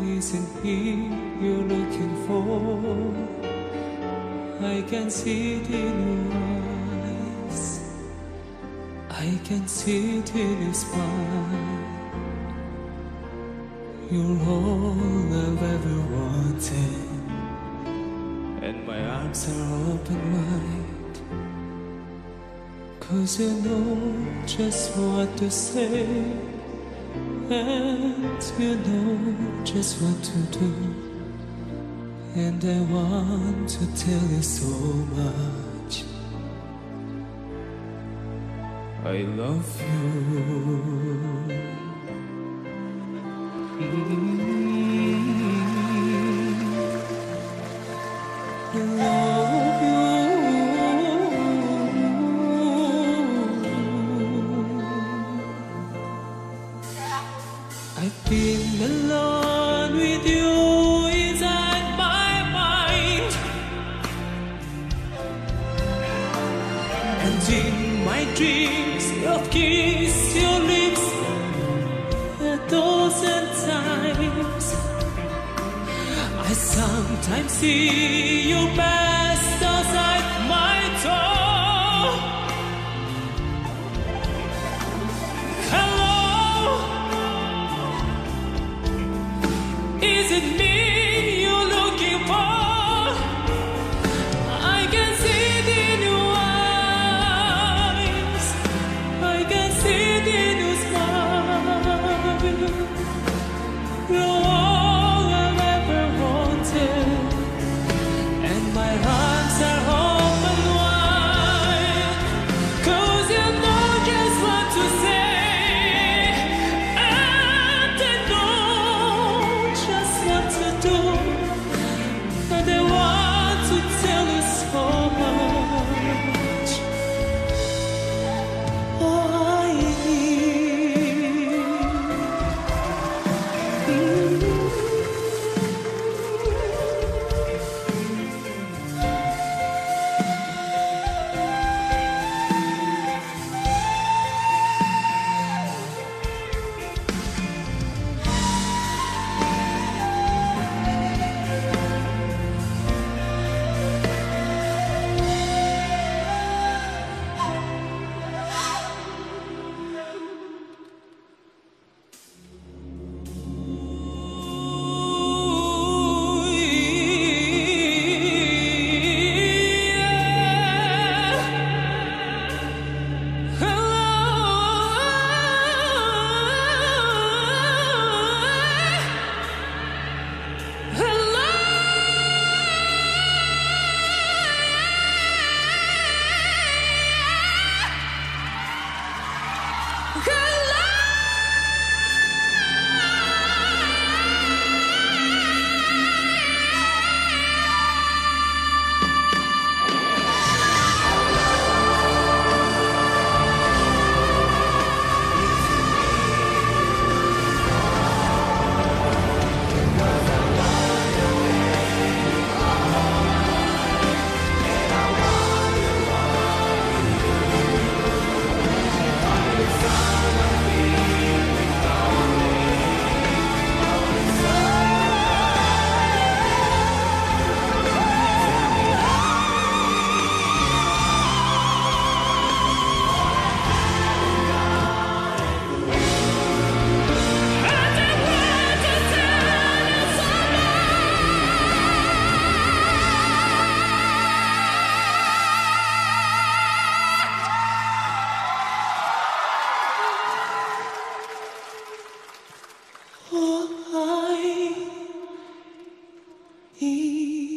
isn't he you're looking for? I can see it in your eyes. I can see it in your smile. You're all I've ever wanted, and my arms are open wide. Cause you know just what to say, and you know just what to do. And I want to tell you so much. I love you. I With you inside my mind, and in my dreams, I've kissed your lips a dozen times. I sometimes see you pass Yes,